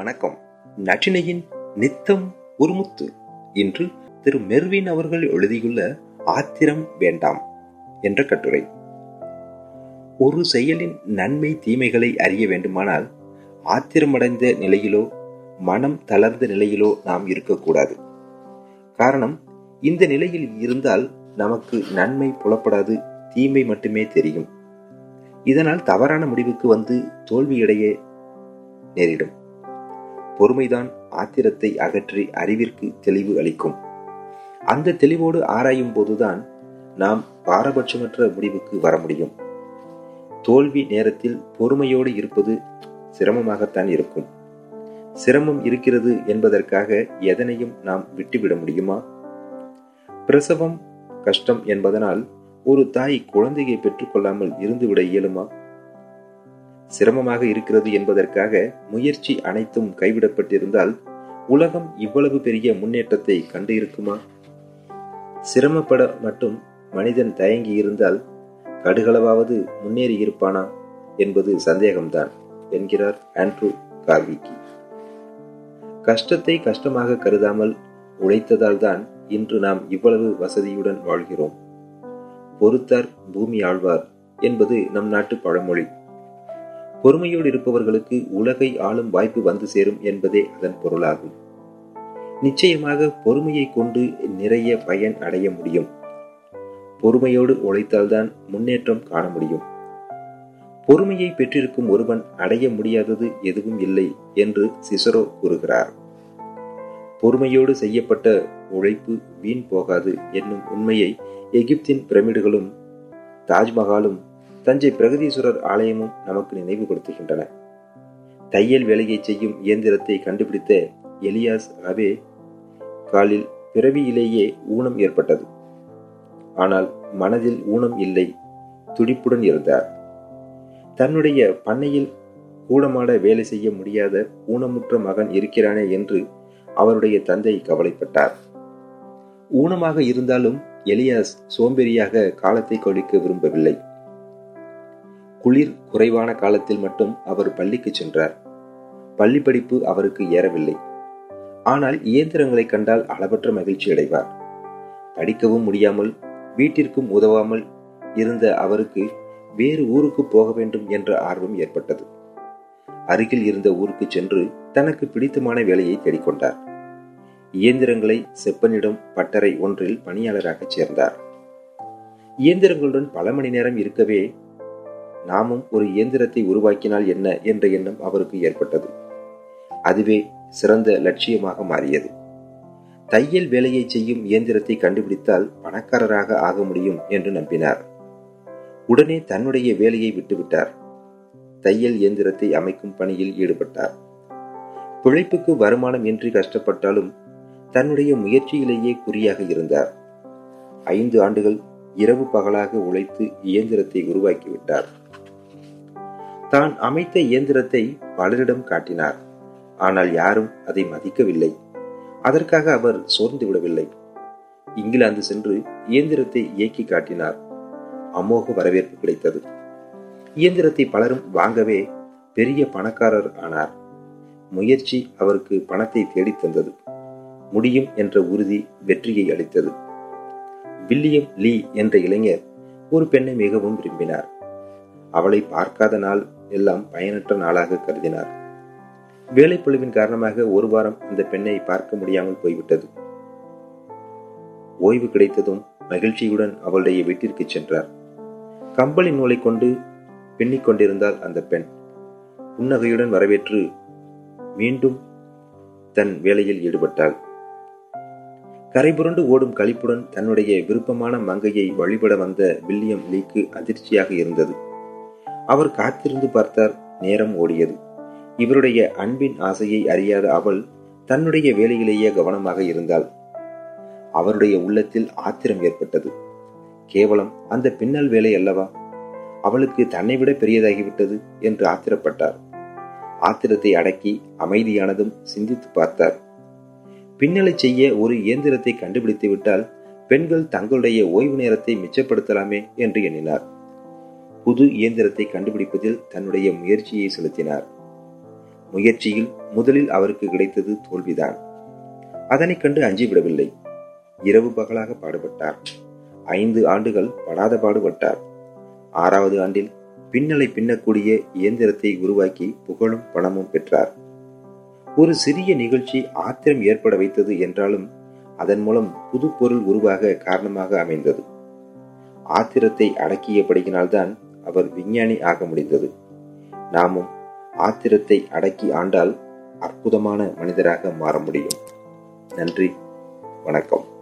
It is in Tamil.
வணக்கம். நற்றினையின் நித்தம் உருமுத்து இன்று திரு மெர்வின் அவர்கள் எழுதியுள்ள ஆத்திரம் வேண்டாம் என்ற கட்டுரை. ஒரு செயலின் நன்மை தீமைகளை அறிய வேண்டுமானால் ஆத்திரமடைந்த நிலையிலோ மனம் தளர்ந்த நிலையிலோ நாம் இருக்கக்கூடாது. காரணம் இந்த நிலையில் இருந்தால் நமக்கு நன்மை புலப்படாது தீமை மட்டுமே தெரியும். இதனால் தவறான முடிவுக்கு வந்து தோல்வியடைய நேரிடும். பொறுமைதான் ஆத்திரத்தை அகற்றி அறிவிற்கு தெளிவு அளிக்கும். அந்த தெளிவோடு ஆராயும் போதுதான் நாம் பாரபட்சமற்ற முடிவுக்கு வர முடியும். தோல்வி நேரத்தில் பொறுமையோடு இருப்பது சிரமமாகத்தான் இருக்கும். சிரமம் இருக்கிறது என்பதற்காக எதனையும் நாம் விட்டுவிட முடியுமா? பிரசவம் கஷ்டம் என்பதனால் ஒரு தாய் குழந்தையை பெற்றுக்கொள்ளாமல் இருந்துவிட இயலுமா? சிரமமாக இருக்கிறது என்பதற்காக முயற்சி அனைத்தும் கைவிடப்பட்டிருந்தால் உலகம் இவ்வளவு பெரிய முன்னேற்றத்தை கண்டு இருக்குமா சிரமப்பட மட்டும் மனிதன் தயங்கி இருந்தால் கடுகளவாவது முன்னேறி இருப்பானா என்பது சந்தேகம்தான் என்கிறார் ஆண்ட்ரூ கார்விக்கி கஷ்டத்தை கஷ்டமாக கருதாமல் உழைத்ததால் தான் இன்று நாம் இவ்வளவு வசதியுடன் வாழ்கிறோம். பொறுத்தார் பூமி ஆழ்வார் என்பது நம் நாட்டு பழமொழி. பொறுமையோடு இருப்பவர்களுக்கு உலகை ஆளும் வாய்ப்பு வந்து சேரும் என்பதே அதன் பொருளாகும். நிச்சயமாக பொறுமையை கொண்டு நிறைய பயன் அடைய முடியும். பொறுமையோடு உழைத்தால்தான் முன்னேற்றம் காண முடியும். பொறுமையை பெற்றிருக்கும் ஒருவன் அடைய முடியாதது எதுவும் இல்லை என்று சிசரோ கூறுகிறார். பொறுமையோடு செய்யப்பட்ட உழைப்பு வீண் போகாது என்னும் உண்மையை எகிப்தின் பிரமிடுகளும் தாஜ்மஹாலும் தஞ்சை பிரகதீஸ்வரர் ஆலயமும் நமக்கு நினைவு கொடுத்துகின்றன தையல் வேலையை செய்யும் இயந்திரத்தை கண்டுபிடித்த எலியாஸ் அவே காலில் பிறவியிலேயே ஊனம் ஏற்பட்டது. ஆனால் மனதில் ஊனம் இல்லை துடிப்புடன் இருந்தார். தன்னுடைய பண்ணையில் கூடமாட வேலை செய்ய முடியாத ஊனமுற்ற மகன் இருக்கிறானே என்று அவருடைய தந்தை கவலைப்பட்டார். ஊனமாக இருந்தாலும் எலியாஸ் சோம்பேறியாக காலத்தை கழிக்க விரும்பவில்லை. குளிர் குறைவான காலத்தில் மட்டும் அவர் பள்ளிக்கு சென்றார். பள்ளி படிப்பு அவருக்கு ஏறவில்லை. ஆனால் இயந்திரங்களை கண்டால் அளவற்ற மகிழ்ச்சி அடைவார். படிக்கவும் முடியாமல் வீட்டிற்கும் உதவாமல் இருந்த அவருக்கு வேறு ஊருக்கு போக வேண்டும் என்ற ஆர்வம் ஏற்பட்டது. அருகில் இருந்த ஊருக்கு சென்று தனக்கு பிடித்தமான வேலையை தேடிக்கொண்டார். இயந்திரங்களை செப்பனிடம் பட்டறை ஒன்றில் பணியாளராக சேர்ந்தார். இயந்திரங்களுடன் பல மணி நேரம் இருக்கவே நாமும் ஒரு இயந்திரத்தை உருவாக்கினால் என்ன என்ற எண்ணம் அவருக்கு ஏற்பட்டது. அதுவே சிறந்த லட்சியமாக மாறியது. தையல் வேலையை செய்யும் இயந்திரத்தை கண்டுபிடித்தால் பணக்காரராக ஆக முடியும் என்று நம்பினார். உடனே தன்னுடைய வேலையை விட்டுவிட்டார். தையல் இயந்திரத்தை அமைக்கும் பணியில் ஈடுபட்டார். பிழைப்புக்கு வருமானம் இன்றி கஷ்டப்பட்டாலும் தன்னுடைய முயற்சியிலேயே குறியாக இருந்தார். ஐந்து ஆண்டுகள் இரவு பகலாக உழைத்து இயந்திரத்தை உருவாக்கிவிட்டார். தான் அமைத்த இயந்திரத்தை பலரிடம் காட்டினார். ஆனால் யாரும் அதை மதிக்கவில்லை. அதற்காக அவர் சோர்ந்து விடவில்லை. இங்கிலாந்து சென்று இயந்திரத்தை இயக்கி காட்டினார். அமோக வரவேற்பு கிடைத்தது. இயந்திரத்தை பலரும் வாங்கவே பெரிய பணக்காரர் ஆனார். முயற்சி அவருக்கு பணத்தை தேடித் தந்தது. முடியும் என்ற உறுதி வெற்றியை அளித்தது. வில்லியம் லீ என்ற இளைஞர் ஒரு பெண்ணை மிகவும் விரும்பினார். அவளை பார்க்காத நாள் எல்லாம் பயனற்ற நாளாக கருதினார். வேலைப்பழுவின் காரணமாக ஒரு வாரம் அந்த பெண்ணை பார்க்க முடியாமல் போய்விட்டது. ஓய்வு கிடைத்ததும் மகிழ்ச்சியுடன் அவளுடைய வீட்டிற்கு சென்றார். கம்பளி நூலை கொண்டு பின்னிக் கொண்டிருந்தால் அந்த பெண். புன்னகையுடன் வரவேற்று மீண்டும் தன் வேலையில் ஈடுபட்டாள். கரைபுரண்டு ஓடும் கழிப்புடன் தன்னுடைய விருப்பமான மங்கையை வழிபட வந்த வில்லியம் லீக்கு அதிர்ச்சியாக இருந்தது. அவர் காத்திருந்து பார்த்தார் நேரம் ஓடியது. இவருடைய அன்பின் ஆசையை அறியாத அவள் தன்னுடைய வேலையிலேயே கவனமாக இருந்தாள். அவருடைய உள்ளத்தில் ஆத்திரம் ஏற்பட்டது. கேவலம் அந்த பின்னல் வேலை அல்லவா? அவளுக்கு தன்னை விட பெரியதாகிவிட்டது என்று ஆத்திரப்பட்டார். ஆத்திரத்தை அடக்கி அமைதியானதும் சிந்தித்து பார்த்தார். பின்னலை செய்ய ஒரு இயந்திரத்தை கண்டுபிடித்து விட்டால் பெண்கள் தங்களுடைய ஓய்வு நேரத்தை மிச்சப்படுத்தலாமே என்று எண்ணினார். புது இயந்திரத்தை கண்டுபிடிப்பதில் தன்னுடைய முயற்சியை செலுத்தினார். முயற்சியில் முதலில் அவருக்கு கிடைத்தது தோல்விதான். அதனைக் கண்டு அஞ்சிவிடவில்லை இரவு பகலாக பாடுபட்டார். ஐந்து ஆண்டுகள் படாத பாடுபட்டார். ஆறாவது ஆண்டில் பின்னலை பின்னக்கூடிய இயந்திரத்தை உருவாக்கி புகழும் பணமும் பெற்றார். ஒரு சிறிய நிகழ்ச்சி ஆத்திரம் ஏற்பட வைத்தது என்றாலும் அதன் மூலம் புது பொருள் உருவாக காரணமாக அமைந்தது. ஆத்திரத்தை அடக்கியபடியினால்தான் அவர் விஞ்ஞானி ஆக முடிந்தது. நாமும் ஆத்திரத்தை அடக்கி ஆண்டால் அற்புதமான மனிதராக மாற முடியும். நன்றி. வணக்கம்.